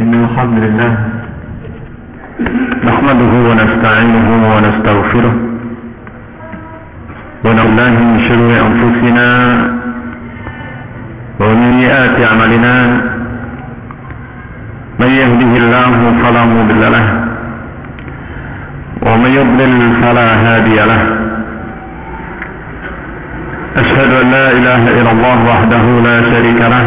إن الحمد لله نحمده ونستعينه ونستغفره ونعوذ من شرور أنفسنا ومن سيئات أعمالنا من يهده الله فلا مضل له ومن يضلل فلا هادي له أشهد أن لا إله إلا الله وحده لا شريك له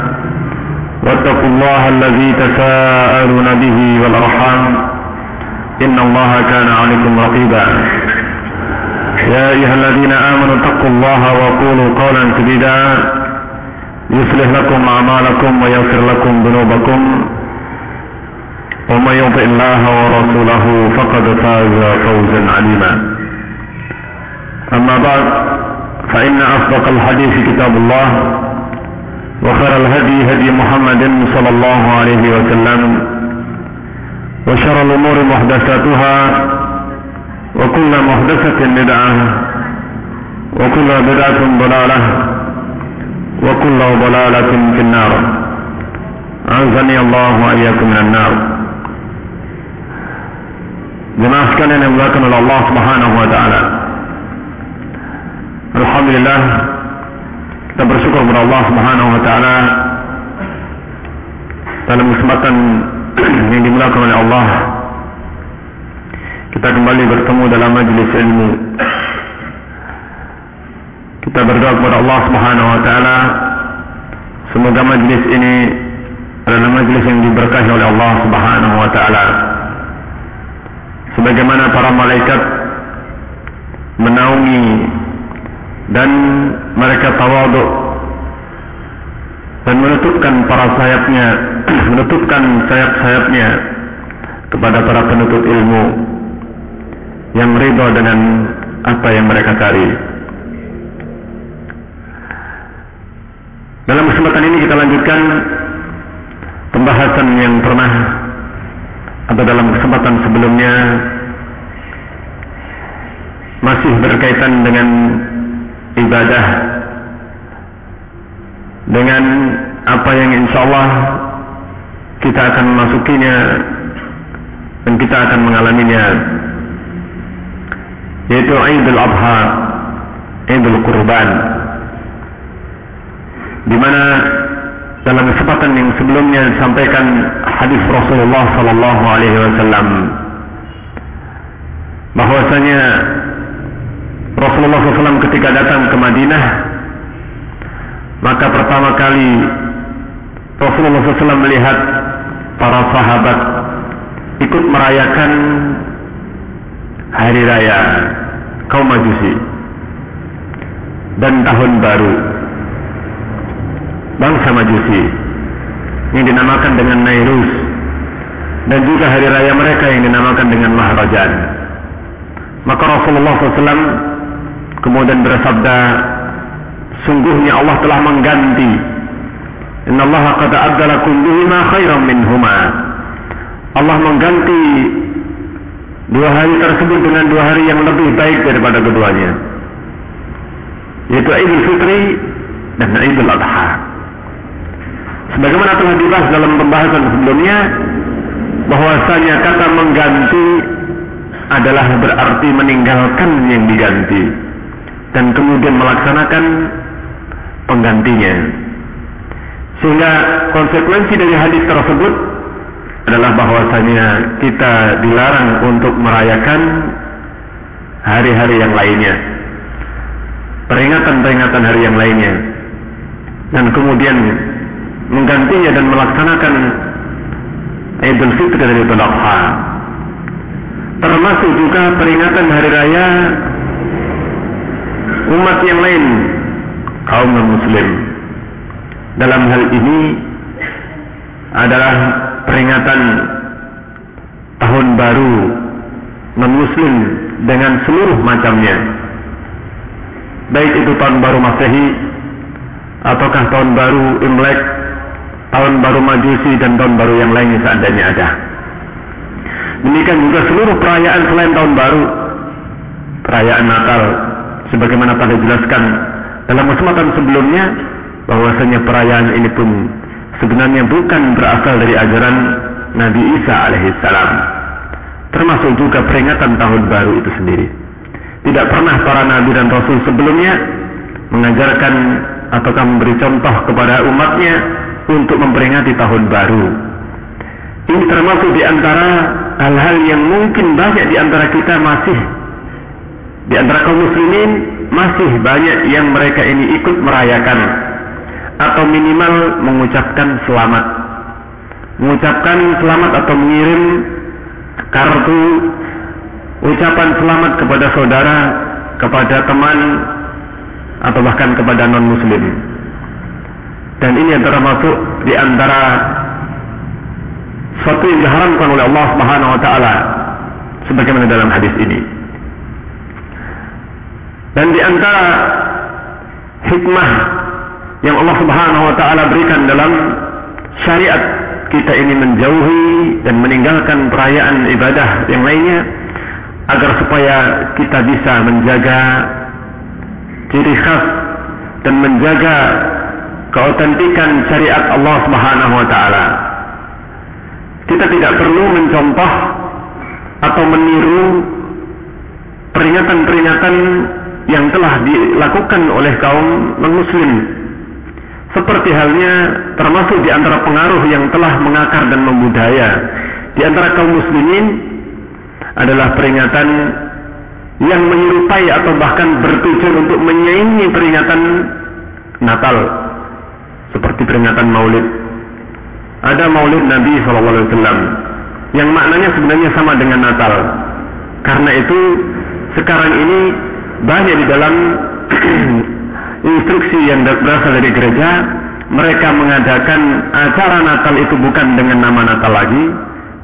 واتقوا الله الذي تساءلون به والأرحام إن الله كان عليكم رقيبا. يا أيها الذين آمنوا اتقوا الله وقولوا قولا سديدا. يصلح لكم أعمالكم ويغفر لكم ذنوبكم. ومن يطع الله ورسوله فقد فاز فوزا عليما أما بعد فإن أصدق الحديث كتاب الله. وخير الهدي هدي محمد صلى الله عليه وسلم وشر الأمور محدثاتها وكل محدثة بدعة وكل بدعة ضلالة وكل ضلالة في النار أعزني الله وإياكم من النار Jemaah sekalian yang Allah Subhanahu wa taala. Alhamdulillah kita bersyukur kepada Allah Subhanahu wa taala dalam kesempatan yang dimuliakan oleh Allah. Kita kembali bertemu dalam majlis ilmu. Kita berdoa kepada Allah Subhanahu wa taala semoga majlis ini adalah majlis yang diberkahi oleh Allah Subhanahu wa taala. Sebagaimana para malaikat menaungi dan mereka tawaduk dan menutupkan para sayapnya menutupkan sayap-sayapnya kepada para penuntut ilmu yang ridho dengan apa yang mereka cari. Dalam kesempatan ini kita lanjutkan pembahasan yang pernah atau dalam kesempatan sebelumnya masih berkaitan dengan ibadah dengan apa yang insya Allah kita akan memasukinya dan kita akan mengalaminya yaitu Idul Adha Idul Kurban di mana dalam kesempatan yang sebelumnya disampaikan hadis Rasulullah sallallahu alaihi wasallam bahwasanya Rasulullah SAW ketika datang ke Madinah maka pertama kali Rasulullah SAW melihat para sahabat ikut merayakan hari raya kaum majusi dan tahun baru bangsa majusi yang dinamakan dengan Nairus dan juga hari raya mereka yang dinamakan dengan Maharajan. Maka Rasulullah SAW kemudian bersabda sungguhnya Allah telah mengganti. Inna Allah qad abdalakum bihima khairan minhuma. Allah mengganti dua hari tersebut dengan dua hari yang lebih baik daripada keduanya. Yaitu Idul Fitri dan Idul Adha. Sebagaimana telah dibahas dalam pembahasan sebelumnya bahwasanya kata mengganti adalah berarti meninggalkan yang diganti dan kemudian melaksanakan penggantinya. Sehingga konsekuensi dari hadis tersebut adalah bahwasanya kita dilarang untuk merayakan hari-hari yang lainnya. Peringatan-peringatan hari yang lainnya. Dan kemudian menggantinya dan melaksanakan Idul Fitri dan Idul Adha. Termasuk juga peringatan hari raya umat yang lain kaum muslim dalam hal ini adalah peringatan tahun baru non-muslim dengan seluruh macamnya. Baik itu tahun baru Masehi ataukah tahun baru Imlek, tahun baru Majusi dan tahun baru yang lainnya seandainya ada. Demikian juga seluruh perayaan selain tahun baru, perayaan Natal, sebagaimana pada jelaskan dalam kesempatan sebelumnya, bahwasanya perayaan ini pun sebenarnya bukan berasal dari ajaran Nabi Isa alaihissalam. Termasuk juga peringatan tahun baru itu sendiri. Tidak pernah para nabi dan rasul sebelumnya mengajarkan ataukah memberi contoh kepada umatnya untuk memperingati tahun baru. Ini termasuk di antara hal-hal yang mungkin banyak di antara kita masih di antara kaum muslimin masih banyak yang mereka ini ikut merayakan atau minimal mengucapkan selamat. Mengucapkan selamat atau mengirim kartu ucapan selamat kepada saudara, kepada teman atau bahkan kepada non muslim. Dan ini antara masuk di antara suatu yang diharamkan oleh Allah Subhanahu wa taala sebagaimana dalam hadis ini. Dan di antara hikmah yang Allah Subhanahu wa taala berikan dalam syariat kita ini menjauhi dan meninggalkan perayaan ibadah yang lainnya agar supaya kita bisa menjaga ciri khas dan menjaga keautentikan syariat Allah Subhanahu wa taala. Kita tidak perlu mencontoh atau meniru peringatan-peringatan yang telah dilakukan oleh kaum non-muslim seperti halnya termasuk di antara pengaruh yang telah mengakar dan membudaya di antara kaum muslimin adalah peringatan yang menyerupai atau bahkan bertujuan untuk menyaingi peringatan Natal seperti peringatan Maulid. Ada Maulid Nabi SAW yang maknanya sebenarnya sama dengan Natal. Karena itu sekarang ini banyak di dalam instruksi yang berasal dari gereja, mereka mengadakan acara Natal itu bukan dengan nama Natal lagi,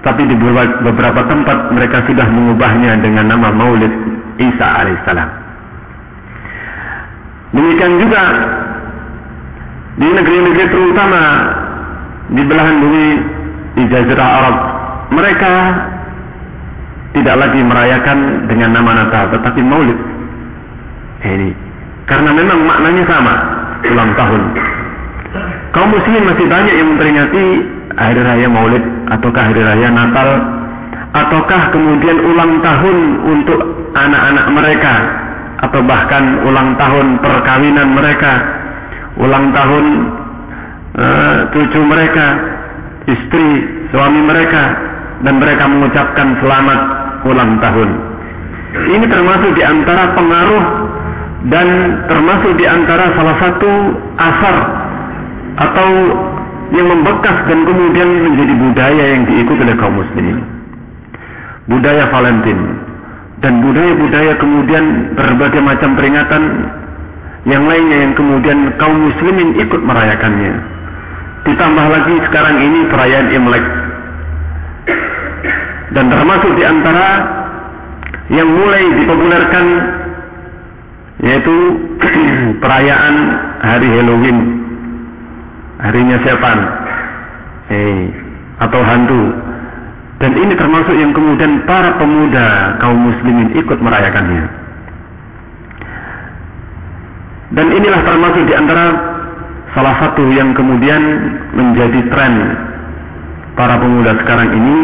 tapi di beberapa tempat mereka sudah mengubahnya dengan nama Maulid Isa alaihissalam. Demikian juga di negeri-negeri terutama di belahan bumi di Jazirah Arab, mereka tidak lagi merayakan dengan nama Natal, tetapi Maulid. Ini karena memang maknanya sama, ulang tahun. Kaum muslimin masih banyak yang memperingati hari raya Maulid ataukah hari raya Natal ataukah kemudian ulang tahun untuk anak-anak mereka atau bahkan ulang tahun perkawinan mereka, ulang tahun uh, cucu mereka, istri, suami mereka dan mereka mengucapkan selamat ulang tahun. Ini termasuk di antara pengaruh dan termasuk di antara salah satu asar atau yang membekas dan kemudian menjadi budaya yang diikuti oleh kaum muslimin. Budaya Valentine dan budaya-budaya kemudian berbagai macam peringatan yang lainnya yang kemudian kaum muslimin ikut merayakannya. Ditambah lagi sekarang ini perayaan Imlek. Dan termasuk di antara yang mulai dipopulerkan yaitu perayaan hari Halloween. Harinya setan. Eh, atau hantu. Dan ini termasuk yang kemudian para pemuda kaum muslimin ikut merayakannya. Dan inilah termasuk di antara salah satu yang kemudian menjadi tren para pemuda sekarang ini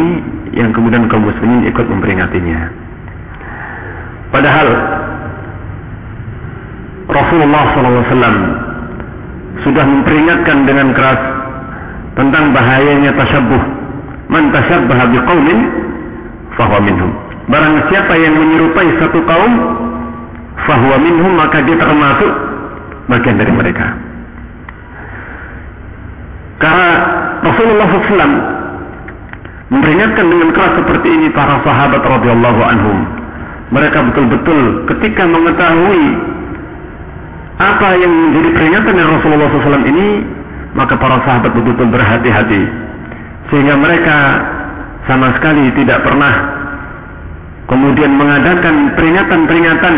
yang kemudian kaum muslimin ikut memperingatinya. Padahal Rasulullah SAW sudah memperingatkan dengan keras tentang bahayanya tasyabuh. Man tasyabbaha biqaumin fahuwa minhum. Barang siapa yang menyerupai satu kaum fahuwa minhum maka dia termasuk bagian dari mereka. Karena Rasulullah SAW memperingatkan dengan keras seperti ini para sahabat radhiyallahu anhum. Mereka betul-betul ketika mengetahui apa yang menjadi peringatan dari Rasulullah SAW ini maka para sahabat betul-betul berhati-hati sehingga mereka sama sekali tidak pernah kemudian mengadakan peringatan-peringatan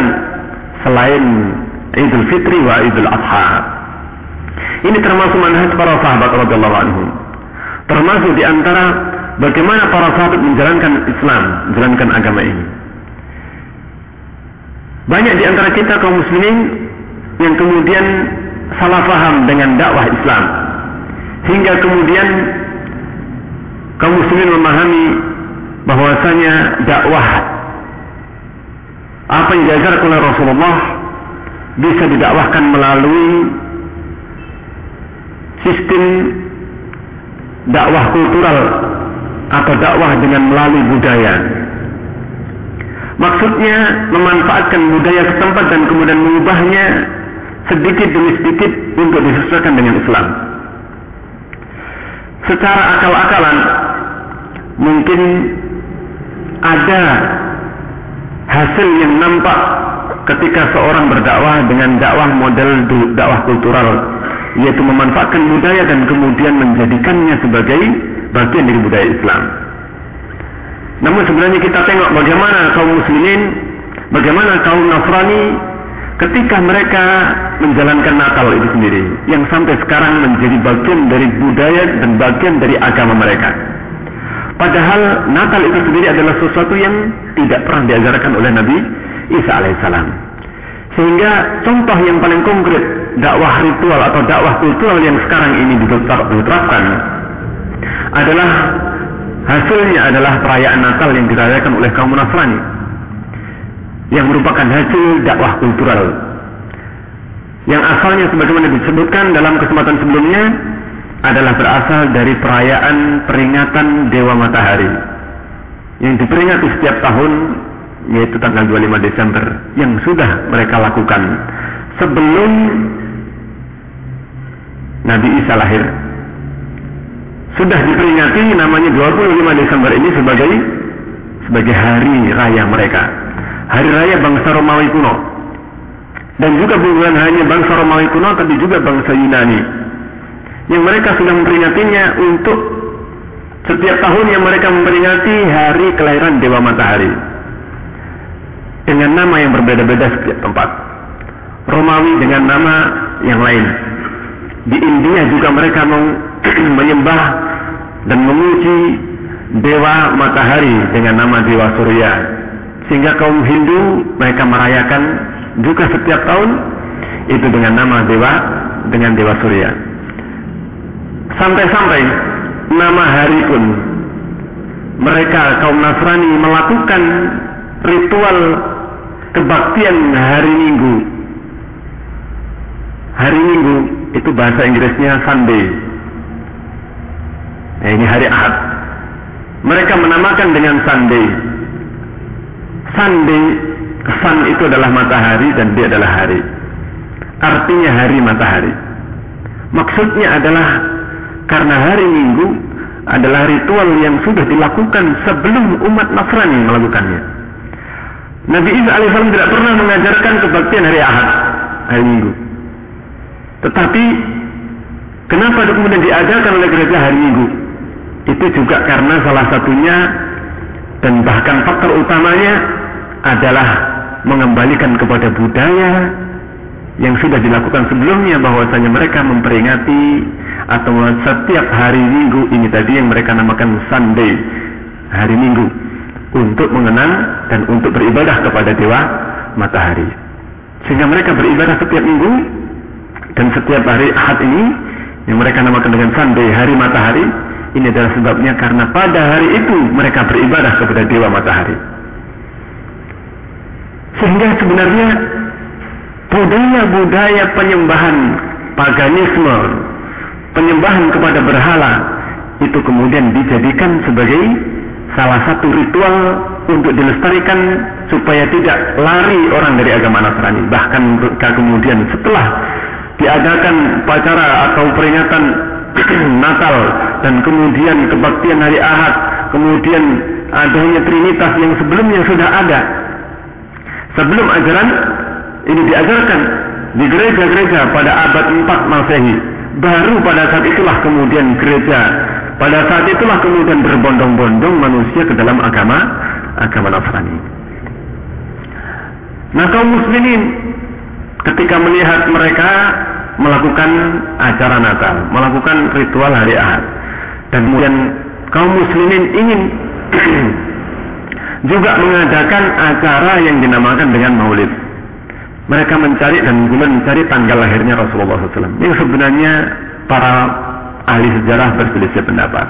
selain Idul Fitri wa Idul Adha. Ini termasuk manhaj para sahabat radhiyallahu anhum. Termasuk di antara bagaimana para sahabat menjalankan Islam, menjalankan agama ini. Banyak di antara kita kaum muslimin yang kemudian salah paham dengan dakwah Islam. Hingga kemudian kaum muslimin memahami bahwasanya dakwah apa yang diajarkan oleh Rasulullah bisa didakwahkan melalui sistem dakwah kultural atau dakwah dengan melalui budaya. Maksudnya memanfaatkan budaya setempat dan kemudian mengubahnya sedikit demi sedikit untuk disesuaikan dengan Islam. Secara akal-akalan mungkin ada hasil yang nampak ketika seorang berdakwah dengan dakwah model dakwah kultural yaitu memanfaatkan budaya dan kemudian menjadikannya sebagai bagian dari budaya Islam. Namun sebenarnya kita tengok bagaimana kaum muslimin, bagaimana kaum Nasrani ketika mereka menjalankan Natal itu sendiri yang sampai sekarang menjadi bagian dari budaya dan bagian dari agama mereka. Padahal Natal itu sendiri adalah sesuatu yang tidak pernah diajarkan oleh Nabi Isa alaihissalam. Sehingga contoh yang paling konkret dakwah ritual atau dakwah kultural yang sekarang ini diterapkan adalah hasilnya adalah perayaan Natal yang dirayakan oleh kaum Nasrani yang merupakan hasil dakwah kultural. Yang asalnya sebagaimana disebutkan dalam kesempatan sebelumnya adalah berasal dari perayaan peringatan Dewa Matahari yang diperingati setiap tahun yaitu tanggal 25 Desember yang sudah mereka lakukan sebelum Nabi Isa lahir. Sudah diperingati namanya 25 Desember ini sebagai sebagai hari raya mereka hari raya bangsa Romawi kuno. Dan juga bukan hanya bangsa Romawi kuno tapi juga bangsa Yunani. Yang mereka sudah memperingatinya untuk setiap tahun yang mereka memperingati hari kelahiran Dewa Matahari. Dengan nama yang berbeda-beda setiap tempat. Romawi dengan nama yang lain. Di India juga mereka menyembah dan memuji dewa matahari dengan nama dewa surya. Sehingga kaum Hindu mereka merayakan juga setiap tahun itu dengan nama dewa dengan dewa surya. Sampai-sampai nama hari pun mereka kaum Nasrani melakukan ritual kebaktian hari Minggu. Hari Minggu itu bahasa Inggrisnya Sunday. Nah, ini hari Ahad. Mereka menamakan dengan Sunday. Sunday, sun itu adalah matahari dan dia adalah hari. Artinya hari matahari. Maksudnya adalah karena hari Minggu adalah ritual yang sudah dilakukan sebelum umat Nasrani melakukannya. Nabi Isa alaihissalam tidak pernah mengajarkan kebaktian hari Ahad, hari Minggu. Tetapi kenapa kemudian diadakan oleh gereja hari Minggu? Itu juga karena salah satunya dan bahkan faktor utamanya adalah mengembalikan kepada budaya yang sudah dilakukan sebelumnya bahwasanya mereka memperingati atau setiap hari Minggu ini tadi yang mereka namakan Sunday hari Minggu untuk mengenang dan untuk beribadah kepada dewa matahari sehingga mereka beribadah setiap minggu dan setiap hari Ahad ini yang mereka namakan dengan Sunday, hari matahari, ini adalah sebabnya karena pada hari itu mereka beribadah kepada dewa matahari. Sehingga sebenarnya budaya-budaya penyembahan paganisme, penyembahan kepada berhala itu kemudian dijadikan sebagai salah satu ritual untuk dilestarikan supaya tidak lari orang dari agama Nasrani. Bahkan kemudian setelah diadakan upacara atau peringatan Natal dan kemudian kebaktian hari Ahad, kemudian adanya Trinitas yang sebelumnya sudah ada. Sebelum ajaran ini diajarkan di gereja-gereja pada abad 4 Masehi. Baru pada saat itulah kemudian gereja pada saat itulah kemudian berbondong-bondong manusia ke dalam agama agama Nasrani. Nah kaum muslimin ketika melihat mereka melakukan acara Natal, melakukan ritual hari Ahad, dan kemudian kaum muslimin ingin juga mengadakan acara yang dinamakan dengan Maulid. Mereka mencari dan kemudian mencari tanggal lahirnya Rasulullah SAW. Yang sebenarnya para ahli sejarah berselisih pendapat.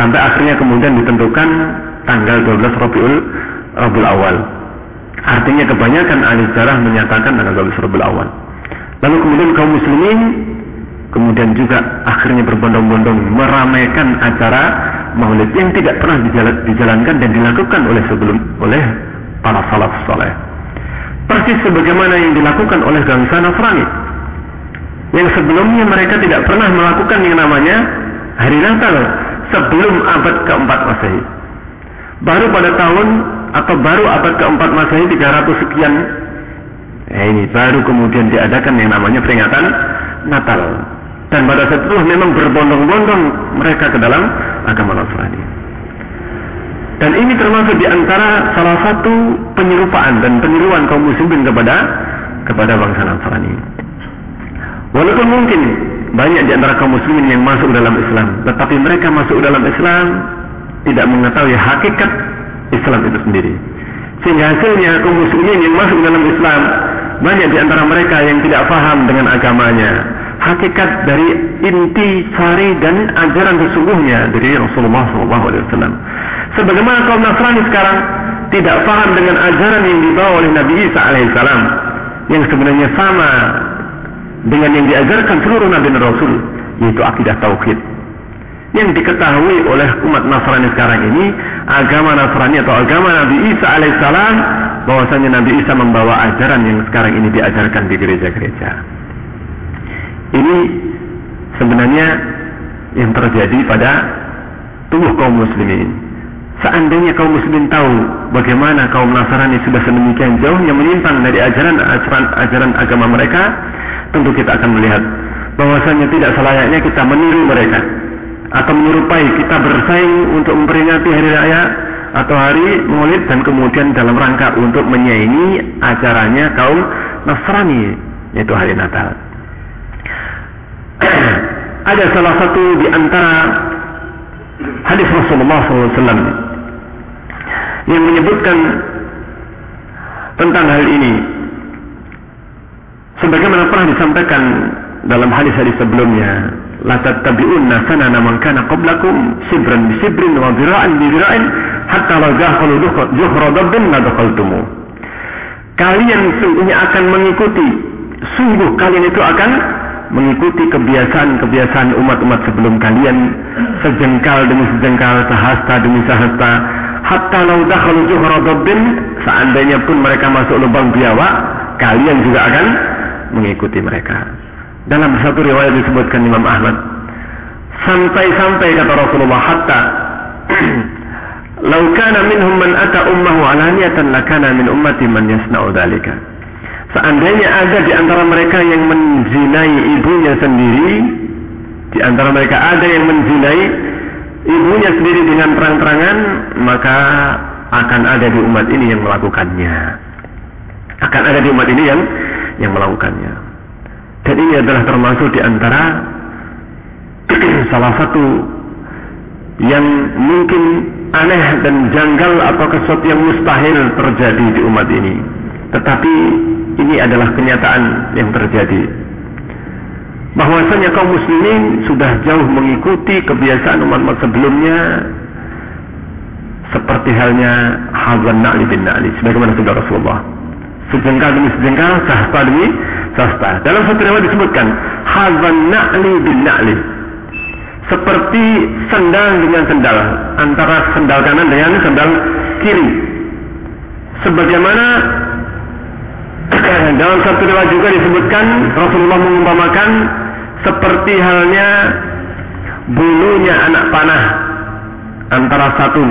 Sampai akhirnya kemudian ditentukan tanggal 12 Rabiul Rabiul Awal. Artinya kebanyakan ahli sejarah menyatakan tanggal 12 Rabiul Awal. Lalu kemudian kaum muslimin kemudian juga akhirnya berbondong-bondong meramaikan acara maulid yang tidak pernah dijalankan dan dilakukan oleh sebelum oleh para salaf soleh. Persis sebagaimana yang dilakukan oleh bangsa Nasrani. Yang sebelumnya mereka tidak pernah melakukan yang namanya hari Natal sebelum abad keempat Masehi. Baru pada tahun atau baru abad keempat Masehi 300 sekian eh, ini baru kemudian diadakan yang namanya peringatan Natal. Dan pada saat itu memang berbondong-bondong mereka ke dalam agama Nasrani. Dan ini termasuk di antara salah satu penyerupaan dan peniruan kaum muslimin kepada kepada bangsa Nasrani. Walaupun mungkin banyak di antara kaum muslimin yang masuk dalam Islam, tetapi mereka masuk dalam Islam tidak mengetahui hakikat Islam itu sendiri. Sehingga hasilnya kaum muslimin yang masuk dalam Islam banyak di antara mereka yang tidak paham dengan agamanya, hakikat dari inti sari dan ajaran sesungguhnya dari Rasulullah SAW. Sebagaimana kaum Nasrani sekarang tidak paham dengan ajaran yang dibawa oleh Nabi Isa alaihissalam yang sebenarnya sama dengan yang diajarkan seluruh Nabi dan Rasul yaitu akidah tauhid yang diketahui oleh umat Nasrani sekarang ini agama Nasrani atau agama Nabi Isa alaihissalam bahwasanya Nabi Isa membawa ajaran yang sekarang ini diajarkan di gereja-gereja. Ini sebenarnya yang terjadi pada tubuh kaum muslimin. Seandainya kaum muslimin tahu bagaimana kaum Nasrani sudah sedemikian jauh yang menyimpang dari ajaran ajaran, ajaran agama mereka, tentu kita akan melihat bahwasanya tidak selayaknya kita meniru mereka atau menyerupai kita bersaing untuk memperingati hari raya atau hari Maulid dan kemudian dalam rangka untuk menyaingi acaranya kaum Nasrani yaitu hari Natal. Ada salah satu di antara hadis Rasulullah SAW yang menyebutkan tentang hal ini. Sebagaimana pernah disampaikan dalam hadis-hadis sebelumnya la tattabi'unna sanana man kana qablakum sibran bi sibrin wa dhira'an bi dhira'in hatta la dakhalu juhra dabbin la dakhaltumu. Kalian sungguhnya akan mengikuti. Sungguh kalian itu akan mengikuti kebiasaan-kebiasaan umat-umat sebelum kalian sejengkal demi sejengkal sehasta demi sehasta hatta lau dakhalu dabbin seandainya pun mereka masuk lubang biawak kalian juga akan mengikuti mereka. Dalam satu riwayat disebutkan Imam Ahmad, sampai-sampai kata Rasulullah hatta Lau kana minhum man ata ummahu alaniyatan lakana min ummati man yasna'u dhalika. Seandainya ada di antara mereka yang menzinai ibunya sendiri, di antara mereka ada yang menzinai ibunya sendiri dengan terang-terangan, maka akan ada di umat ini yang melakukannya. Akan ada di umat ini yang yang melakukannya. Dan ini adalah termasuk di antara salah satu yang mungkin aneh dan janggal atau sesuatu yang mustahil terjadi di umat ini. Tetapi ini adalah kenyataan yang terjadi. Bahwasanya kaum muslimin sudah jauh mengikuti kebiasaan umat-umat sebelumnya seperti halnya Hazan Na'li bin Na'li sebagaimana sudah Rasulullah sejengkal demi sejengkal, sahsta demi sahsta. Dalam satu riwayat disebutkan, hazan na'li bin na'li. Seperti sendal dengan sendal, antara sendal kanan dengan sendal kiri. Sebagaimana dalam satu riwayat juga disebutkan Rasulullah mengumpamakan seperti halnya bulunya anak panah antara satu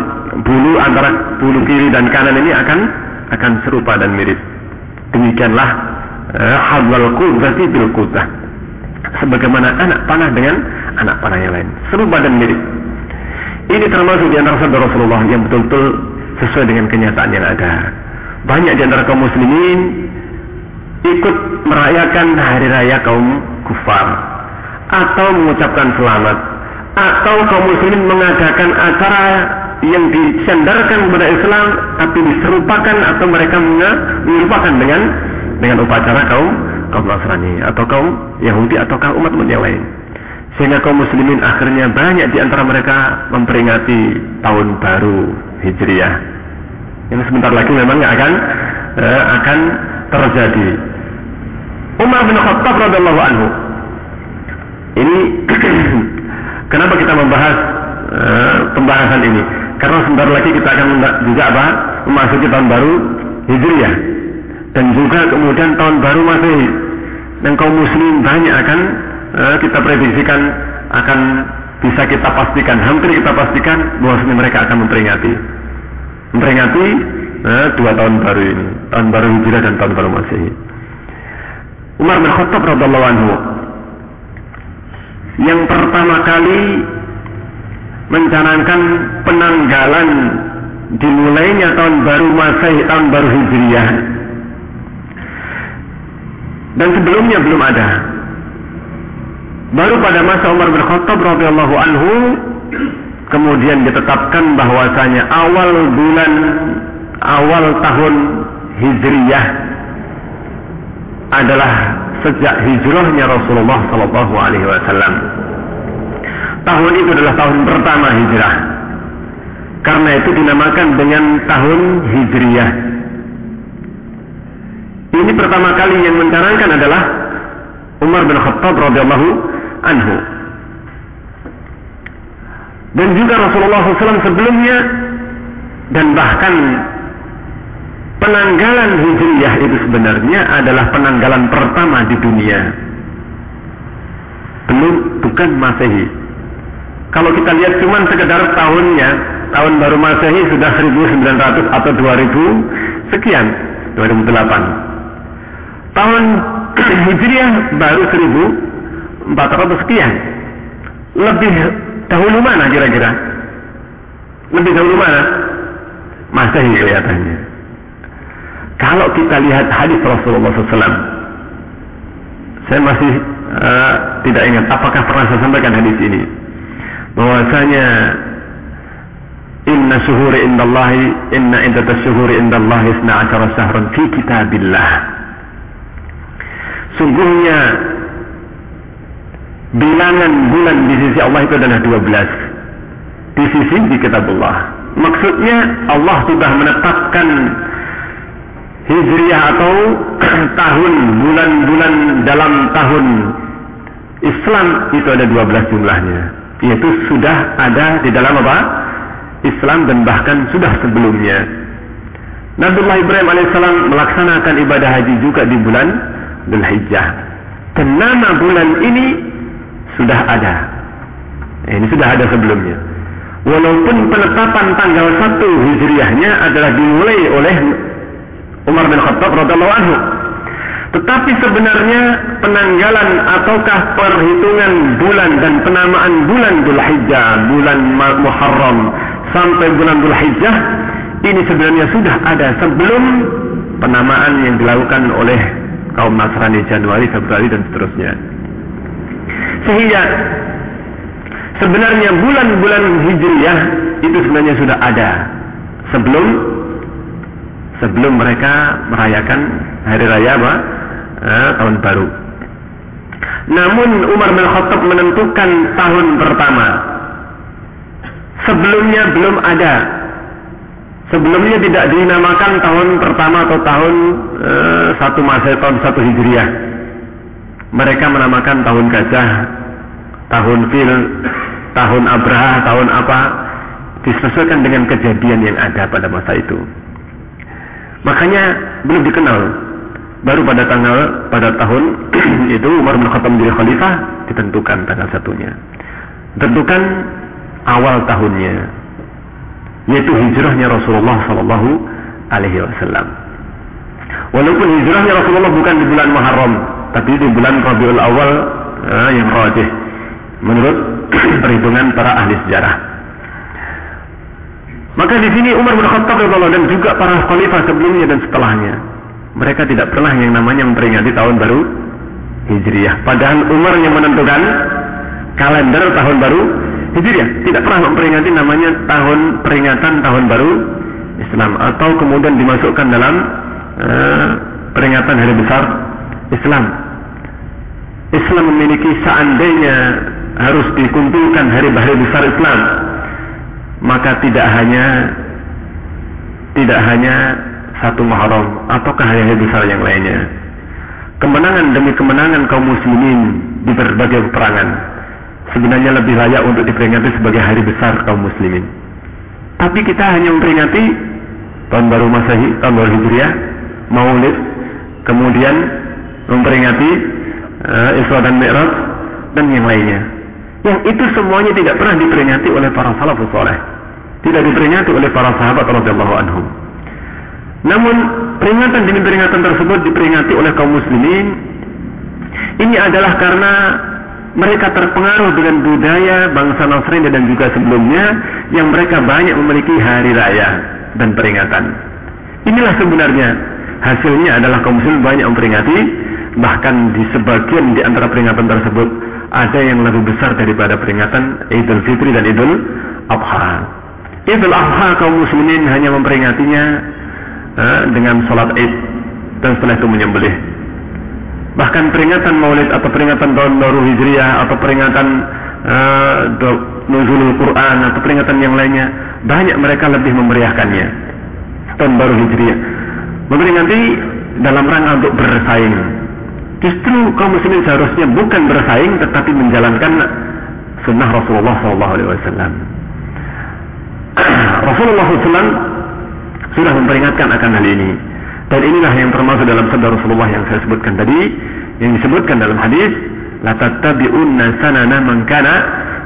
bulu antara bulu kiri dan kanan ini akan akan serupa dan mirip. Demikianlah eh, hadwal qudzati bil qudzah. Sebagaimana anak panah dengan anak panah yang lain. Serupa dan mirip. Ini termasuk di antara sabda Rasulullah yang betul-betul sesuai dengan kenyataan yang ada. Banyak di antara kaum muslimin ikut merayakan hari raya kaum kufar atau mengucapkan selamat atau kaum muslimin mengadakan acara yang disandarkan kepada Islam tapi diserupakan atau mereka menyerupakan dengan dengan upacara kaum kaum Nasrani atau kaum Yahudi atau kaum umat yang lain. Sehingga kaum muslimin akhirnya banyak di antara mereka memperingati tahun baru Hijriah. Ini sebentar lagi memang akan eh, akan terjadi. Umar bin Khattab radhiallahu anhu. Ini kenapa kita membahas uh, pembahasan ini? Karena sebentar lagi kita akan juga apa? Memasuki tahun baru Hijriah dan juga kemudian tahun baru Masehi. Dan kaum muslim banyak akan uh, kita prediksikan akan bisa kita pastikan, hampir kita pastikan bahwa mereka akan memperingati memperingati uh, dua tahun baru ini, tahun baru Hijriah dan tahun baru Masehi. Umar bin Khattab radhiallahu anhu yang pertama kali mencanangkan penanggalan dimulainya tahun baru Masehi, tahun baru Hijriah. Dan sebelumnya belum ada. Baru pada masa Umar bin Khattab radhiyallahu anhu kemudian ditetapkan bahwasanya awal bulan awal tahun Hijriyah adalah sejak hijrahnya Rasulullah Sallallahu Alaihi Wasallam. Tahun itu adalah tahun pertama hijrah. Karena itu dinamakan dengan tahun hijriyah. Ini pertama kali yang mencanangkan adalah Umar bin Khattab radhiyallahu anhu. Dan juga Rasulullah SAW sebelumnya dan bahkan penanggalan Hijriyah itu sebenarnya adalah penanggalan pertama di dunia. Belum bukan Masehi. Kalau kita lihat cuma sekedar tahunnya, tahun baru Masehi sudah 1900 atau 2000 sekian, 2008. Tahun Hijriah baru 1400 sekian. Lebih dahulu mana kira-kira? Lebih dahulu mana? Masehi kelihatannya. Kalau kita lihat hadis Rasulullah SAW, saya masih uh, tidak ingat apakah pernah saya sampaikan hadis ini. Bahwasanya Inna syuhuri indallahi Inna indata syuhuri indallahi Isna acara sahran fi kitabillah. Sungguhnya Bilangan bulan di sisi Allah itu adalah 12 Di sisi di kitab Allah Maksudnya Allah sudah menetapkan Hijriah atau tahun bulan-bulan dalam tahun Islam itu ada 12 jumlahnya. Yaitu sudah ada di dalam apa? Islam dan bahkan sudah sebelumnya. Nabiullah Ibrahim alaihissalam melaksanakan ibadah haji juga di bulan Dhul Hijjah. Dan nama bulan ini sudah ada. Ini sudah ada sebelumnya. Walaupun penetapan tanggal 1 Hijriahnya adalah dimulai oleh Umar bin Khattab radhiallahu anhu. Tetapi sebenarnya penanggalan ataukah perhitungan bulan dan penamaan bulan Dzulhijjah, bulan Muharram sampai bulan Dzulhijjah ini sebenarnya sudah ada sebelum penamaan yang dilakukan oleh kaum Nasrani Januari, Februari dan seterusnya. Sehingga sebenarnya bulan-bulan Hijriyah itu sebenarnya sudah ada sebelum sebelum mereka merayakan hari raya apa? Eh, tahun baru. Namun Umar bin Khattab menentukan tahun pertama. Sebelumnya belum ada. Sebelumnya tidak dinamakan tahun pertama atau tahun eh, satu masa tahun satu hijriah. Mereka menamakan tahun gajah, tahun fil, tahun abraha, tahun apa disesuaikan dengan kejadian yang ada pada masa itu. Makanya belum dikenal. Baru pada tanggal pada tahun itu Umar bin Khattab menjadi khalifah ditentukan tanggal satunya. Tentukan awal tahunnya yaitu hijrahnya Rasulullah Sallallahu Alaihi Wasallam. Walaupun hijrahnya Rasulullah bukan di bulan Muharram, tapi di bulan Rabiul Awal eh, yang rajih. menurut perhitungan para ahli sejarah. Maka di sini Umar bin Khattab dan juga para khalifah sebelumnya dan setelahnya, mereka tidak pernah yang namanya memperingati tahun baru Hijriah. Padahal Umar yang menentukan kalender tahun baru Hijriah, tidak pernah memperingati namanya tahun peringatan tahun baru Islam atau kemudian dimasukkan dalam uh, peringatan hari besar Islam. Islam memiliki seandainya harus dikumpulkan hari-hari besar Islam, maka tidak hanya tidak hanya satu Muharram ataukah hari-hari besar yang lainnya. Kemenangan demi kemenangan kaum muslimin di berbagai peperangan sebenarnya lebih layak untuk diperingati sebagai hari besar kaum muslimin. Tapi kita hanya memperingati tahun baru Masehi, tahun baru Hijriah, Maulid, kemudian memperingati uh, Isra dan Mi'raj dan yang lainnya. Yang itu semuanya tidak pernah diperingati oleh para salafus saleh. Tidak diperingati oleh para sahabat radhiyallahu anhum. Namun peringatan demi peringatan tersebut diperingati oleh kaum muslimin ini adalah karena mereka terpengaruh dengan budaya bangsa Nasrani dan juga sebelumnya yang mereka banyak memiliki hari raya dan peringatan. Inilah sebenarnya hasilnya adalah kaum muslim banyak memperingati bahkan di sebagian di antara peringatan tersebut ada yang lebih besar daripada peringatan Idul Fitri dan Idul Adha. Idul Adha kaum muslimin hanya memperingatinya uh, dengan sholat Id dan setelah itu menyembelih. Bahkan peringatan Maulid atau peringatan tahun baru Hijriah atau peringatan uh, nuzulul Quran atau peringatan yang lainnya banyak mereka lebih memeriahkannya. Tahun baru Hijriah. Memperingati dalam rangka untuk bersaing justru kaum muslimin seharusnya bukan bersaing tetapi menjalankan sunnah Rasulullah SAW Rasulullah SAW sudah memperingatkan akan hal ini dan inilah yang termasuk dalam sabda Rasulullah yang saya sebutkan tadi, yang disebutkan dalam hadis, la tattabi'unna sanana man kana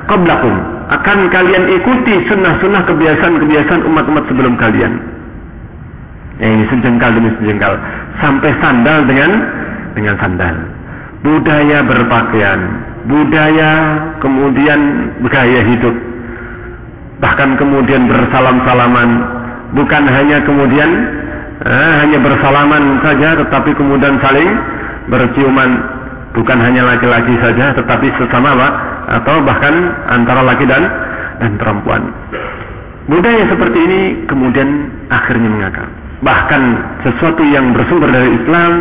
qablakum. Akan kalian ikuti sunnah-sunnah kebiasaan-kebiasaan umat-umat sebelum kalian. Ya, ini sejengkal demi sejengkal sampai sandal dengan dengan sandal. Budaya berpakaian, budaya kemudian gaya hidup. Bahkan kemudian bersalam-salaman, bukan hanya kemudian eh, hanya bersalaman saja tetapi kemudian saling berciuman. Bukan hanya laki-laki saja tetapi sesama apa atau bahkan antara laki dan dan perempuan. Budaya seperti ini kemudian akhirnya mengakar. Bahkan sesuatu yang bersumber dari Islam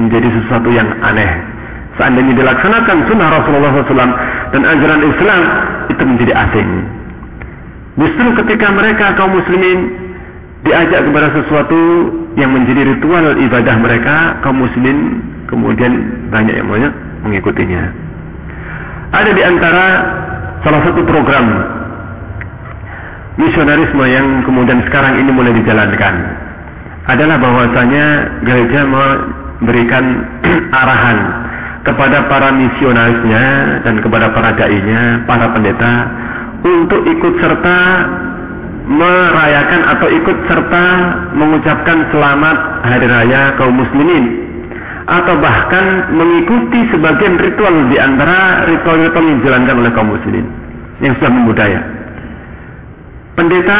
menjadi sesuatu yang aneh seandainya dilaksanakan sunnah Rasulullah SAW dan ajaran Islam itu menjadi asing justru ketika mereka kaum muslimin diajak kepada sesuatu yang menjadi ritual ibadah mereka kaum muslimin kemudian banyak yang banyak mengikutinya. Ada di antara salah satu program misionarisme yang kemudian sekarang ini mulai dijalankan adalah bahwasanya gereja memberikan arahan kepada para misionarisnya dan kepada para dai-nya, para pendeta untuk ikut serta merayakan atau ikut serta mengucapkan selamat hari raya kaum muslimin atau bahkan mengikuti sebagian ritual di antara ritual-ritual yang dijalankan oleh kaum muslimin yang sudah membudaya. Pendeta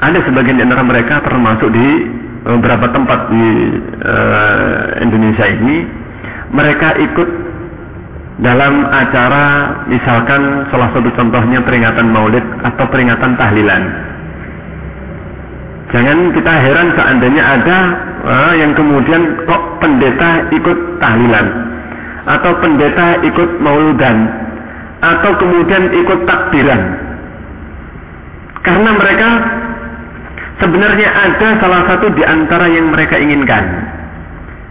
ada sebagian di antara mereka termasuk di beberapa tempat di uh, Indonesia ini mereka ikut dalam acara misalkan salah satu contohnya peringatan maulid atau peringatan tahlilan Jangan kita heran seandainya ada uh, yang kemudian kok pendeta ikut tahlilan atau pendeta ikut mauludan atau kemudian ikut takbiran. Karena mereka sebenarnya ada salah satu di antara yang mereka inginkan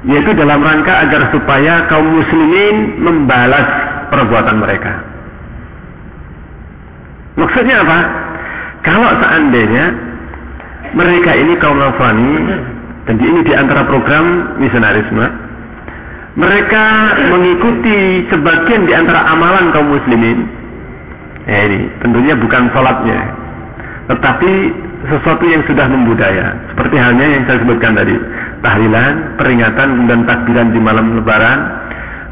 yaitu dalam rangka agar supaya kaum muslimin membalas perbuatan mereka. Maksudnya apa? Kalau seandainya mereka ini kaum Nasrani dan ini di antara program misionarisme. Mereka mengikuti sebagian di antara amalan kaum muslimin. Ya ini tentunya bukan sholatnya, tetapi sesuatu yang sudah membudaya. Seperti halnya yang saya sebutkan tadi, tahlilan, peringatan dan takbiran di malam lebaran,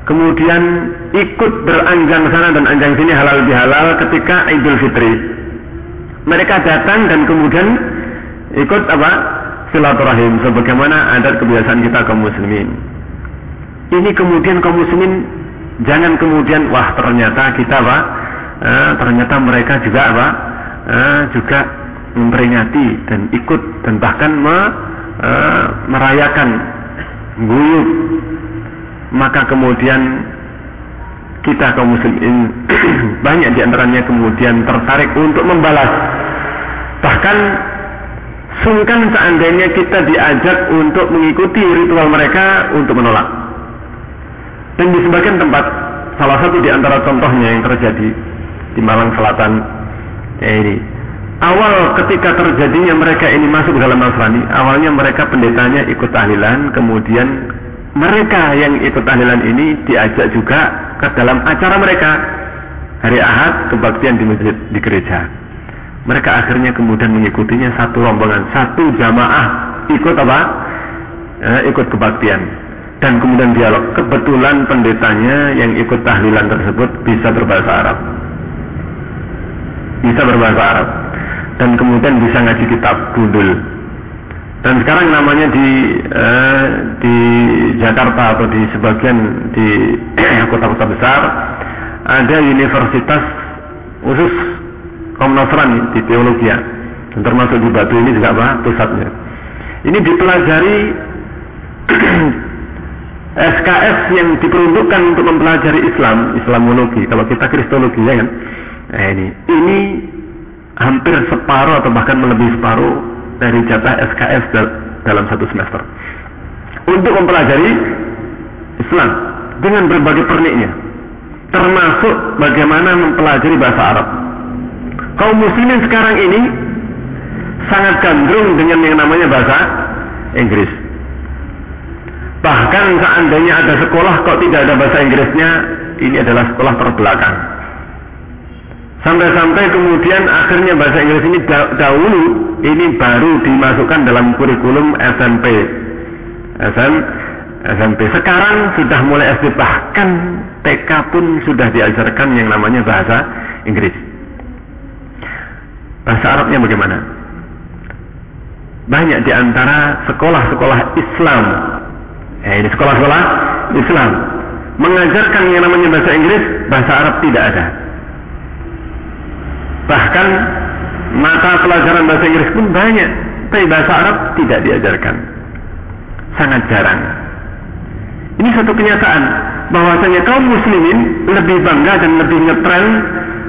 kemudian ikut beranjang sana dan anjang sini halal bihalal ketika Idul Fitri. Mereka datang dan kemudian ikut apa? silaturahim sebagaimana adat kebiasaan kita kaum muslimin. Ini kemudian kaum muslimin jangan kemudian wah ternyata kita apa? Eh, ternyata mereka juga apa? Eh, juga memperingati dan ikut dan bahkan me, eh, merayakan guyub. Maka kemudian kita kaum muslimin banyak di antaranya kemudian tertarik untuk membalas. Bahkan sungkan seandainya kita diajak untuk mengikuti ritual mereka untuk menolak. Dan di sebagian tempat salah satu di antara contohnya yang terjadi di Malang Selatan ya ini awal ketika terjadinya mereka ini masuk ke dalam Nasrani awalnya mereka pendetanya ikut tahlilan kemudian mereka yang ikut tahlilan ini diajak juga ke dalam acara mereka hari Ahad kebaktian di masjid di gereja. Mereka akhirnya kemudian mengikutinya satu rombongan, satu jamaah ikut apa? Eh, ikut kebaktian dan kemudian dialog. Kebetulan pendetanya yang ikut tahlilan tersebut bisa berbahasa Arab, bisa berbahasa Arab dan kemudian bisa ngaji kitab Budul dan sekarang namanya di eh, di Jakarta atau di sebagian di kota-kota besar ada universitas khusus kaum Nasrani di teologi dan termasuk di Batu ini juga apa? Pusatnya. Ini dipelajari SKS yang diperuntukkan untuk mempelajari Islam Islamologi kalau kita Kristologi ya kan? Nah ini. Ini hampir separuh atau bahkan melebihi separuh dari jatah SKS dalam satu semester. Untuk mempelajari Islam dengan berbagai perniknya termasuk bagaimana mempelajari bahasa Arab. Kaum muslimin sekarang ini sangat gandrung dengan yang namanya bahasa Inggris. Bahkan seandainya ada sekolah kok tidak ada bahasa Inggrisnya ini adalah sekolah terbelakang Sampai-sampai kemudian akhirnya bahasa Inggris ini dahulu ini baru dimasukkan dalam kurikulum SMP. SM, SMP. Sekarang sudah mulai SD bahkan TK pun sudah diajarkan yang namanya bahasa Inggris. Bahasa Arabnya bagaimana? Banyak di antara sekolah-sekolah Islam. Eh, ini sekolah-sekolah Islam mengajarkan yang namanya bahasa Inggris, bahasa Arab tidak ada. Bahkan mata pelajaran bahasa Inggris pun banyak, tapi bahasa Arab tidak diajarkan. Sangat jarang. Ini satu kenyataan bahwasanya kaum muslimin lebih bangga dan lebih ngetren,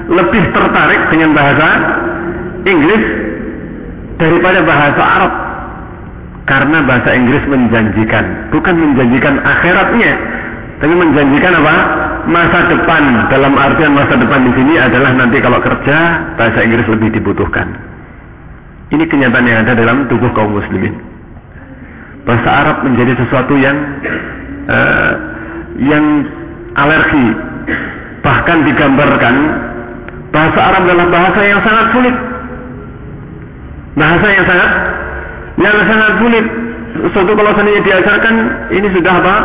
lebih tertarik dengan bahasa Inggris daripada bahasa Arab. Karena bahasa Inggris menjanjikan, bukan menjanjikan akhiratnya, tapi menjanjikan apa? Masa depan. Dalam artian masa depan di sini adalah nanti kalau kerja bahasa Inggris lebih dibutuhkan. Ini kenyataan yang ada dalam tubuh kaum muslimin. Bahasa Arab menjadi sesuatu yang uh, yang alergi. Bahkan digambarkan bahasa Arab adalah bahasa yang sangat sulit. Bahasa yang sangat yang sangat sulit. Suatu kalau seandainya diajarkan ini sudah apa?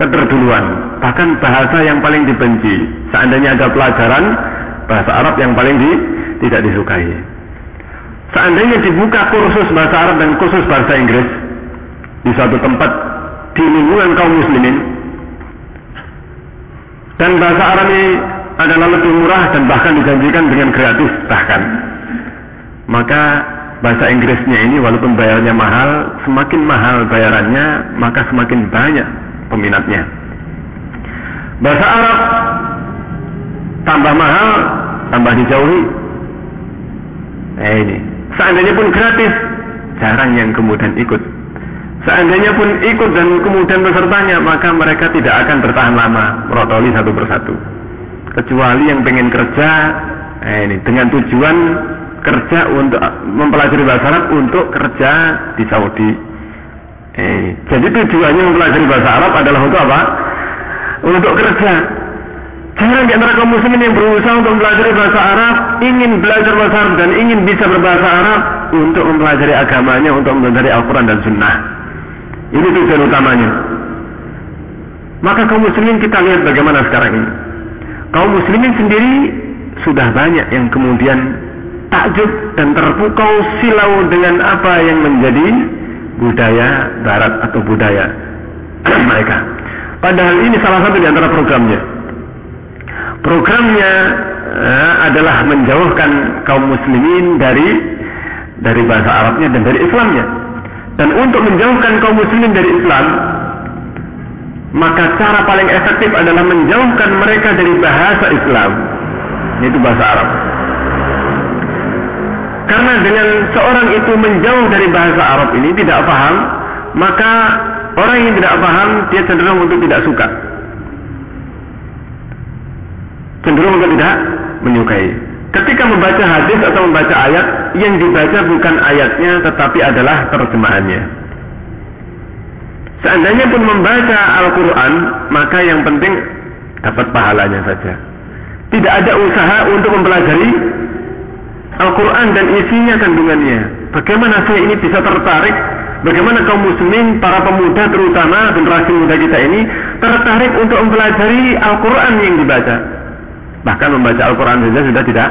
Keterduluan, bahkan bahasa yang paling dibenci. Seandainya ada pelajaran bahasa Arab yang paling di, tidak disukai. Seandainya dibuka kursus bahasa Arab dan khusus bahasa Inggris di suatu tempat di lingkungan kaum muslimin dan bahasa Arab ini adalah lebih murah dan bahkan dijanjikan dengan gratis bahkan maka bahasa Inggrisnya ini walaupun bayarnya mahal semakin mahal bayarannya maka semakin banyak peminatnya. Bahasa Arab tambah mahal, tambah dijauhi. Nah ini, seandainya pun gratis, jarang yang kemudian ikut. Seandainya pun ikut dan kemudian pesertanya, maka mereka tidak akan bertahan lama, merotoli satu persatu. Kecuali yang pengen kerja, nah ini dengan tujuan kerja untuk mempelajari bahasa Arab untuk kerja di Saudi Jadi tujuannya mempelajari bahasa Arab adalah untuk apa? Untuk kerja. Jarang di antara kaum muslimin yang berusaha untuk mempelajari bahasa Arab, ingin belajar bahasa Arab dan ingin bisa berbahasa Arab untuk mempelajari agamanya, untuk mempelajari Al-Quran dan Sunnah. Ini tujuan utamanya. Maka kaum muslimin kita lihat bagaimana sekarang ini. Kaum muslimin sendiri sudah banyak yang kemudian takjub dan terpukau silau dengan apa yang menjadi budaya barat atau budaya mereka. Padahal ini salah satu di antara programnya. Programnya eh, adalah menjauhkan kaum muslimin dari dari bahasa Arabnya dan dari Islamnya. Dan untuk menjauhkan kaum muslimin dari Islam, maka cara paling efektif adalah menjauhkan mereka dari bahasa Islam, yaitu bahasa Arab. Karena dengan seorang itu menjauh dari bahasa Arab ini tidak paham, maka orang yang tidak paham dia cenderung untuk tidak suka. Cenderung untuk tidak menyukai. Ketika membaca hadis atau membaca ayat, yang dibaca bukan ayatnya tetapi adalah terjemahannya. Seandainya pun membaca Al-Quran, maka yang penting dapat pahalanya saja. Tidak ada usaha untuk mempelajari Al-Quran dan isinya kandungannya. Bagaimana saya ini bisa tertarik? Bagaimana kaum muslimin, para pemuda terutama generasi muda kita ini tertarik untuk mempelajari Al-Quran yang dibaca. Bahkan membaca Al-Quran saja sudah tidak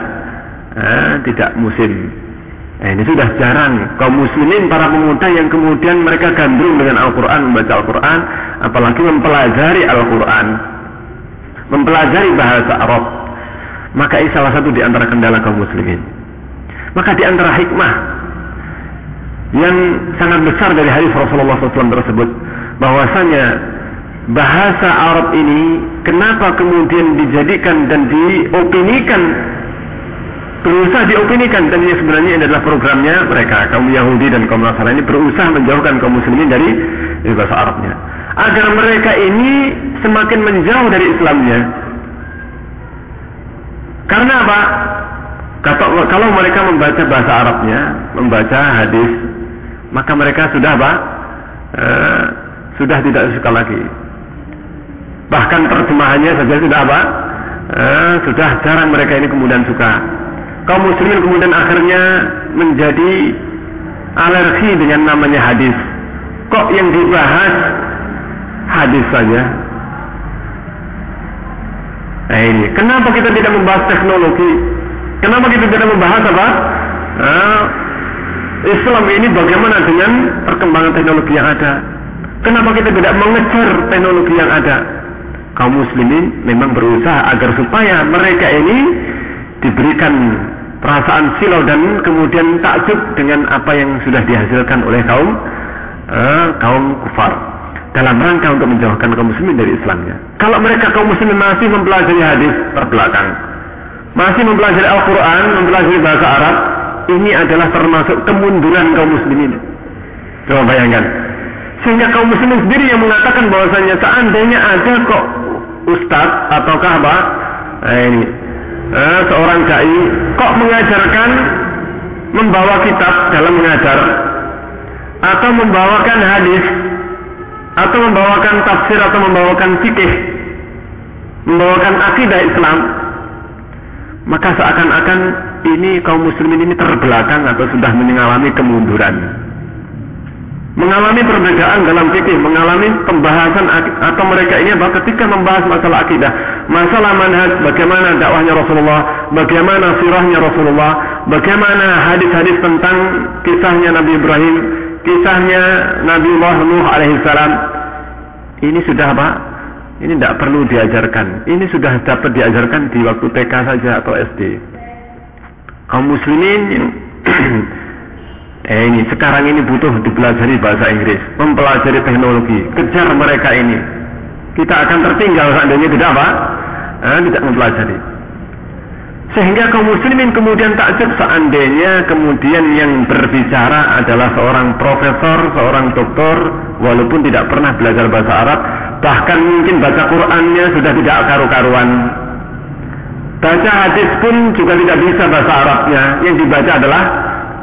eh, tidak musim. Eh, ini sudah jarang kaum muslimin para pemuda yang kemudian mereka gandrung dengan Al-Quran membaca Al-Quran, apalagi mempelajari Al-Quran, mempelajari bahasa Arab. Maka ini salah satu di antara kendala kaum muslimin. Maka di antara hikmah yang sangat besar dari hadis Rasulullah SAW tersebut bahwasanya bahasa Arab ini kenapa kemudian dijadikan dan diopinikan? Berusaha diopinikan dan ini sebenarnya ini adalah programnya. Mereka kaum Yahudi dan kaum Nasrani ini berusaha menjauhkan kaum muslimin dari, dari bahasa Arabnya. Agar mereka ini semakin menjauh dari Islamnya. Karena apa? Kalau, kalau mereka membaca bahasa Arabnya, membaca hadis, maka mereka sudah apa? E, sudah tidak suka lagi. Bahkan terjemahannya saja sudah apa? E, sudah jarang mereka ini kemudian suka. Kaum muslimin kemudian akhirnya menjadi alergi dengan namanya hadis. Kok yang dibahas hadis saja? Nah ini, kenapa kita tidak membahas teknologi? Kenapa kita tidak membahas apa? Nah, Islam ini bagaimana dengan perkembangan teknologi yang ada? Kenapa kita tidak mengejar teknologi yang ada? Kaum muslimin memang berusaha agar supaya mereka ini diberikan perasaan silau dan kemudian takjub dengan apa yang sudah dihasilkan oleh kaum uh, kaum kufar dalam rangka untuk menjauhkan kaum muslimin dari Islamnya. Kalau mereka kaum muslimin masih mempelajari hadis terbelakang, masih mempelajari Al-Quran, mempelajari bahasa Arab, ini adalah termasuk kemunduran kaum muslimin. Coba bayangkan. Sehingga kaum muslimin sendiri yang mengatakan bahwasanya seandainya ada kok ustadz ataukah apa, nah ini, eh, seorang dai kok mengajarkan membawa kitab dalam mengajar? Atau membawakan hadis? Atau membawakan tafsir atau membawakan fikih? Membawakan akidah Islam maka seakan-akan ini kaum muslimin ini terbelakang atau sudah mengalami kemunduran. Mengalami perbedaan dalam fikih, mengalami pembahasan atau mereka ini apa? Ketika membahas masalah akidah, masalah manhaj, bagaimana dakwahnya Rasulullah, bagaimana sirahnya Rasulullah, bagaimana hadis-hadis tentang kisahnya Nabi Ibrahim, kisahnya Nabi Nuh alaihissalam. Ini sudah apa? Ini tidak perlu diajarkan. Ini sudah dapat diajarkan di waktu TK saja atau SD. Kaum muslimin eh ini sekarang ini butuh dipelajari bahasa Inggris, mempelajari teknologi. Kejar mereka ini. Kita akan tertinggal seandainya tidak apa? Eh, tidak mempelajari. Sehingga kaum muslimin kemudian takjub seandainya kemudian yang berbicara adalah seorang profesor, seorang doktor, walaupun tidak pernah belajar bahasa Arab, Bahkan mungkin baca Qur'annya sudah tidak karu-karuan. Baca hadis pun juga tidak bisa bahasa Arabnya. Yang dibaca adalah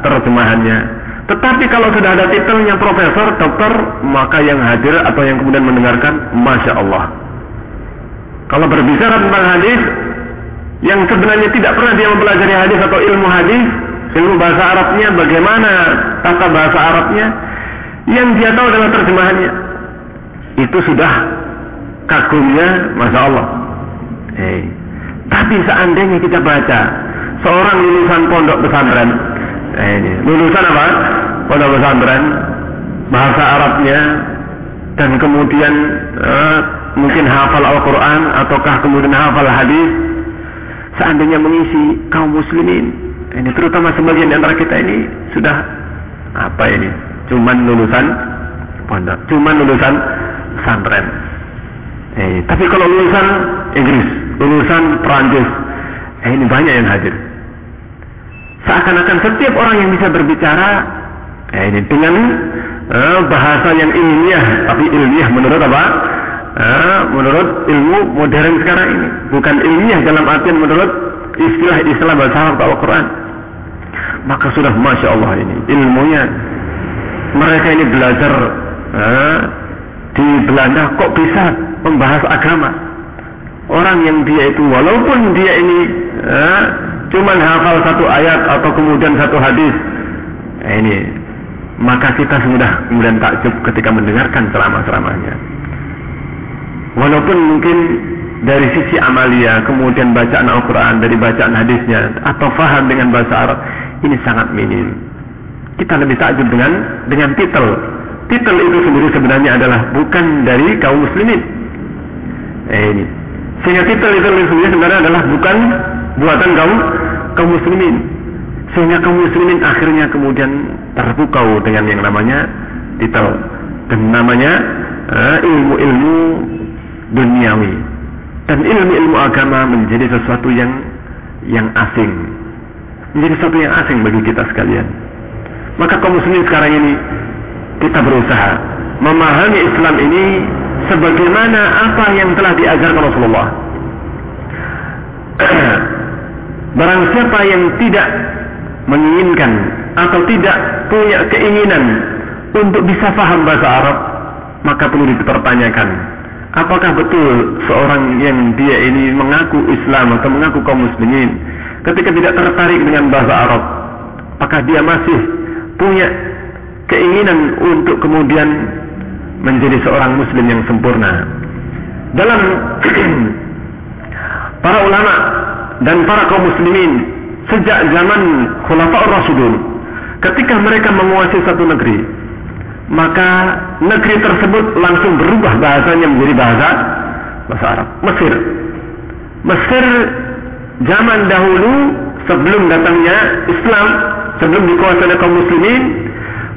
terjemahannya. Tetapi kalau sudah ada titelnya profesor, dokter, maka yang hadir atau yang kemudian mendengarkan, Masya Allah. Kalau berbicara tentang hadis, yang sebenarnya tidak pernah dia mempelajari hadis atau ilmu hadis, ilmu bahasa Arabnya, bagaimana tata bahasa Arabnya, yang dia tahu adalah terjemahannya itu sudah kagumnya, masya Allah. Eh, tapi seandainya kita baca seorang lulusan pondok pesantren, eh, ini lulusan apa? Pondok pesantren, bahasa Arabnya dan kemudian eh, mungkin hafal Al-Quran ataukah kemudian hafal hadis, seandainya mengisi kaum muslimin, ini terutama sebagian di antara kita ini sudah apa ini? Cuman lulusan pondok, cuman lulusan pesantren. Eh, tapi kalau lulusan Inggris, lulusan Perancis, eh, ini banyak yang hadir. Seakan-akan setiap orang yang bisa berbicara eh, ini dengan eh, bahasa yang ilmiah, tapi ilmiah menurut apa? Eh, menurut ilmu modern sekarang ini, bukan ilmiah dalam artian menurut istilah-istilah bahasa Arab atau Al-Quran. Maka sudah masya Allah ini ilmunya. Mereka ini belajar eh, di Belanda kok bisa membahas agama. Orang yang dia itu walaupun dia ini eh, cuman hafal satu ayat atau kemudian satu hadis, eh, ini maka kita sudah kemudian takjub ketika mendengarkan ceramah-ceramahnya. Walaupun mungkin dari sisi amalia, kemudian bacaan Al-Quran, dari bacaan hadisnya, atau faham dengan bahasa Arab, ini sangat minim. Kita lebih takjub dengan dengan titel titel itu sendiri sebenarnya adalah bukan dari kaum muslimin. Eh, ini. Sehingga titel itu sendiri sebenarnya adalah bukan buatan kaum kaum muslimin. Sehingga kaum muslimin akhirnya kemudian terpukau dengan yang namanya titel dan namanya uh, ilmu-ilmu duniawi dan ilmu-ilmu agama menjadi sesuatu yang yang asing menjadi sesuatu yang asing bagi kita sekalian maka kaum muslimin sekarang ini kita berusaha memahami Islam ini sebagaimana apa yang telah diajarkan Rasulullah. Barang siapa yang tidak menginginkan atau tidak punya keinginan untuk bisa paham bahasa Arab, maka perlu dipertanyakan, apakah betul seorang yang dia ini mengaku Islam atau mengaku kaum muslimin ketika tidak tertarik dengan bahasa Arab, apakah dia masih punya keinginan untuk kemudian menjadi seorang muslim yang sempurna. Dalam para ulama dan para kaum muslimin sejak zaman Khulafaur Rasulun ketika mereka menguasai satu negeri maka negeri tersebut langsung berubah bahasanya menjadi bahasa bahasa Arab Mesir Mesir zaman dahulu sebelum datangnya Islam sebelum dikuasai oleh kaum muslimin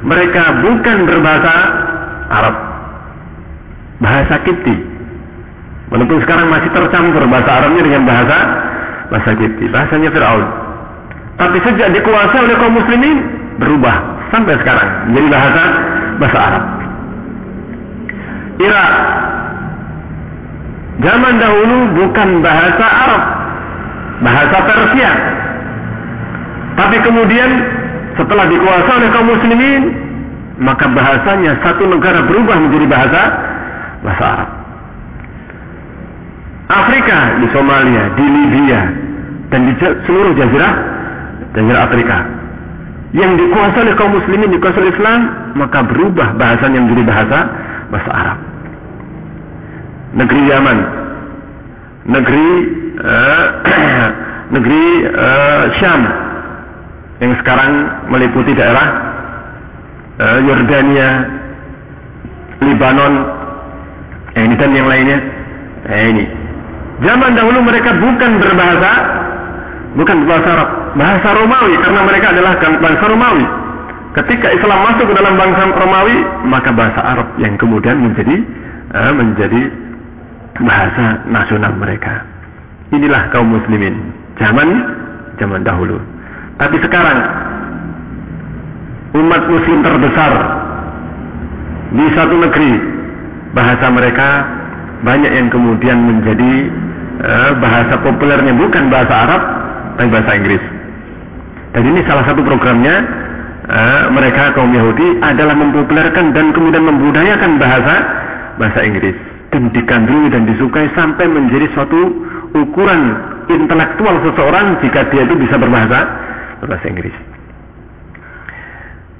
mereka bukan berbahasa Arab. Bahasa Kipti. Walaupun sekarang masih tercampur bahasa Arabnya dengan bahasa bahasa Kipti, bahasanya Firaun. Tapi sejak dikuasai oleh kaum muslimin berubah sampai sekarang menjadi bahasa bahasa Arab. Irak zaman dahulu bukan bahasa Arab, bahasa Persia. Tapi kemudian setelah dikuasai oleh kaum muslimin maka bahasanya satu negara berubah menjadi bahasa bahasa Arab. Afrika di Somalia, di Libya dan di seluruh jazirah jazirah Afrika yang dikuasai oleh kaum muslimin dikuasai oleh Islam maka berubah bahasanya menjadi bahasa bahasa Arab. Negeri Yaman, negeri uh, negeri uh, Syam yang sekarang meliputi daerah uh, Yordania, Libanon, eh, ini dan yang lainnya. Eh, ini. Zaman dahulu mereka bukan berbahasa bukan berbahasa Arab, bahasa Romawi karena mereka adalah bangsa Romawi. Ketika Islam masuk ke dalam bangsa Romawi, maka bahasa Arab yang kemudian menjadi uh, menjadi bahasa nasional mereka. Inilah kaum muslimin zaman zaman dahulu. Tapi sekarang umat muslim terbesar di satu negeri bahasa mereka banyak yang kemudian menjadi uh, bahasa populernya bukan bahasa Arab tapi bahasa Inggris. Dan ini salah satu programnya uh, mereka kaum Yahudi adalah mempopulerkan dan kemudian membudayakan bahasa bahasa Inggris dan dikandungi dan disukai sampai menjadi suatu ukuran intelektual seseorang jika dia itu bisa berbahasa bahasa Inggris.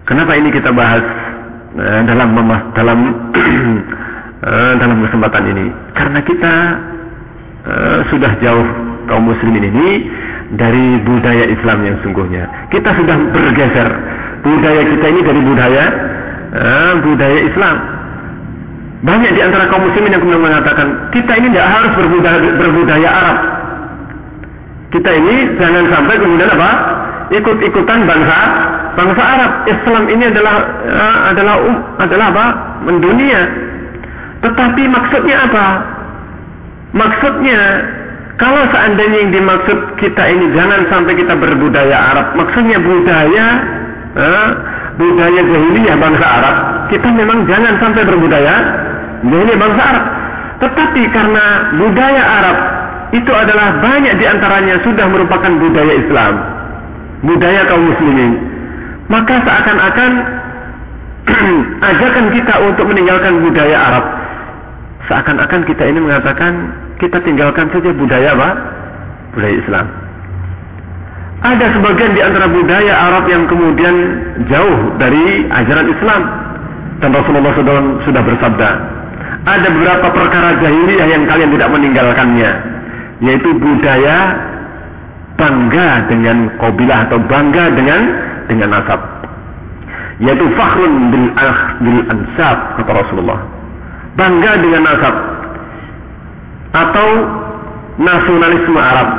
Kenapa ini kita bahas uh, dalam dalam uh, dalam kesempatan ini karena kita uh, sudah jauh kaum muslimin ini dari budaya Islam yang sungguhnya. Kita sudah bergeser budaya kita ini dari budaya budaya Islam. Banyak di antara kaum muslimin yang kemudian mengatakan kita ini tidak harus berbudaya, berbudaya Arab. Kita ini jangan sampai kemudian apa? Ikut-ikutan bangsa bangsa Arab. Islam ini adalah uh, adalah um, adalah apa? Mendunia. Tetapi maksudnya apa? Maksudnya kalau seandainya yang dimaksud kita ini jangan sampai kita berbudaya Arab, maksudnya budaya uh, budaya jahiliyah bangsa Arab, kita memang jangan sampai berbudaya jahiliyah bangsa Arab. Tetapi karena budaya Arab itu adalah banyak di antaranya sudah merupakan budaya Islam, budaya kaum muslimin. Maka seakan-akan ajakan kita untuk meninggalkan budaya Arab. Seakan-akan kita ini mengatakan kita tinggalkan saja budaya apa? Budaya Islam. Ada sebagian di antara budaya Arab yang kemudian jauh dari ajaran Islam. Dan Rasulullah sudah bersabda, ada beberapa perkara jahiliyah yang kalian tidak meninggalkannya, yaitu budaya bangga dengan kabilah atau bangga dengan dengan nasab. Yaitu fakhrun bil bil ansab kata Rasulullah. Bangga dengan nasab atau nasionalisme Arab.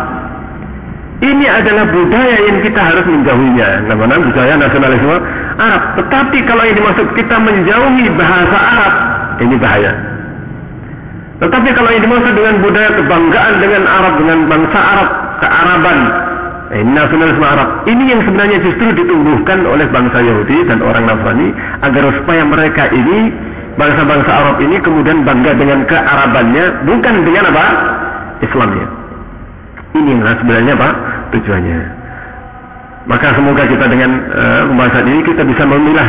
Ini adalah budaya yang kita harus menjauhinya. Namanya budaya nasionalisme Arab. Tetapi kalau ini dimaksud kita menjauhi bahasa Arab, ini bahaya. Tetapi kalau ini dimaksud dengan budaya kebanggaan dengan Arab, dengan bangsa Arab, kearaban, ini nasionalisme Arab. Ini yang sebenarnya justru ditumbuhkan oleh bangsa Yahudi dan orang Nasrani agar supaya mereka ini bangsa-bangsa Arab ini kemudian bangga dengan kearabannya bukan dengan apa? Islamnya. Ini yang sebenarnya apa? Tujuannya. Maka semoga kita dengan uh, pembahasan ini kita bisa memilah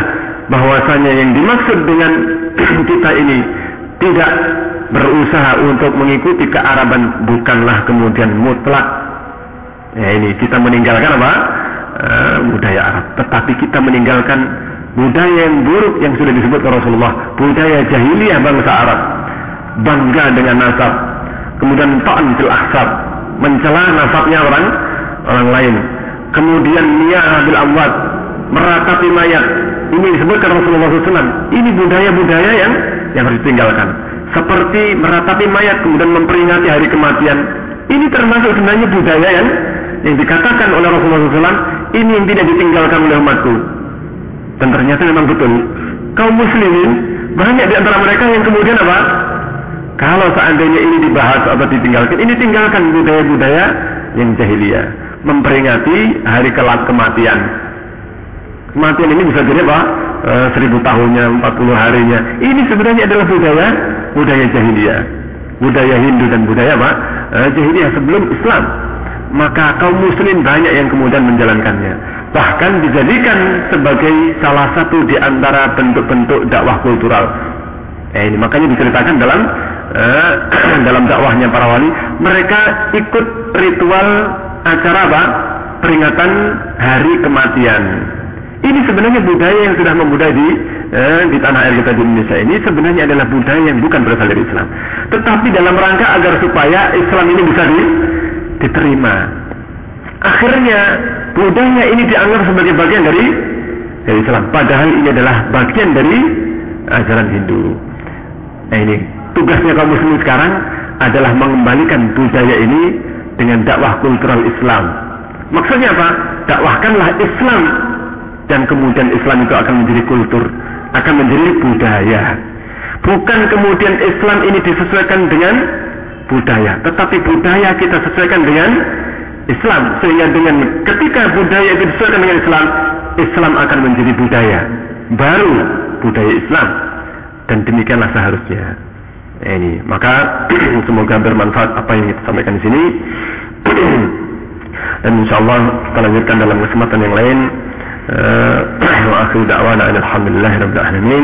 bahwasanya yang dimaksud dengan kita ini tidak berusaha untuk mengikuti kearaban bukanlah kemudian mutlak. Ya ini kita meninggalkan apa? Uh, budaya Arab, tetapi kita meninggalkan budaya yang buruk yang sudah disebut Rasulullah, budaya jahiliyah bangsa Arab, bangga dengan nasab, kemudian ta'an fil ahsab, mencela nasabnya orang orang lain, kemudian niyah bil amwat, meratapi mayat. Ini disebutkan Rasulullah SAW. Ini budaya-budaya yang yang harus ditinggalkan. Seperti meratapi mayat kemudian memperingati hari kematian. Ini termasuk sebenarnya budaya yang yang dikatakan oleh Rasulullah SAW. Ini yang tidak ditinggalkan oleh umatku dan ternyata memang betul. Kaum muslimin banyak di antara mereka yang kemudian apa? Kalau seandainya ini dibahas atau ditinggalkan, ini tinggalkan budaya-budaya yang jahiliyah. Memperingati hari kelak kematian. Kematian ini bisa jadi apa? E, seribu tahunnya, empat puluh harinya. Ini sebenarnya adalah budaya budaya jahiliyah. Budaya Hindu dan budaya apa? E, jahiliyah sebelum Islam. Maka kaum muslim banyak yang kemudian menjalankannya bahkan dijadikan sebagai salah satu di antara bentuk-bentuk dakwah kultural. Eh, ini makanya diceritakan dalam eh, dalam dakwahnya para wali, mereka ikut ritual acara apa? Peringatan hari kematian. Ini sebenarnya budaya yang sudah membudaya di eh, di tanah air kita di Indonesia ini sebenarnya adalah budaya yang bukan berasal dari Islam. Tetapi dalam rangka agar supaya Islam ini bisa di, diterima. Akhirnya budaya ini dianggap sebagai bagian dari dari Islam. Padahal ini adalah bagian dari ajaran Hindu. Nah ini tugasnya kaum muslim sekarang adalah mengembalikan budaya ini dengan dakwah kultural Islam. Maksudnya apa? Dakwahkanlah Islam dan kemudian Islam itu akan menjadi kultur, akan menjadi budaya. Bukan kemudian Islam ini disesuaikan dengan budaya, tetapi budaya kita sesuaikan dengan Islam. Sehingga dengan ketika budaya itu disesuaikan dengan Islam Islam akan menjadi budaya baru budaya Islam. Dan demikianlah seharusnya. Ini. Maka semoga bermanfaat apa yang kita sampaikan di sini. Dan insyaallah kita lanjutkan dalam kesempatan yang lain. Eh, wa akhiru da'wana alhamdulillahirabbil alamin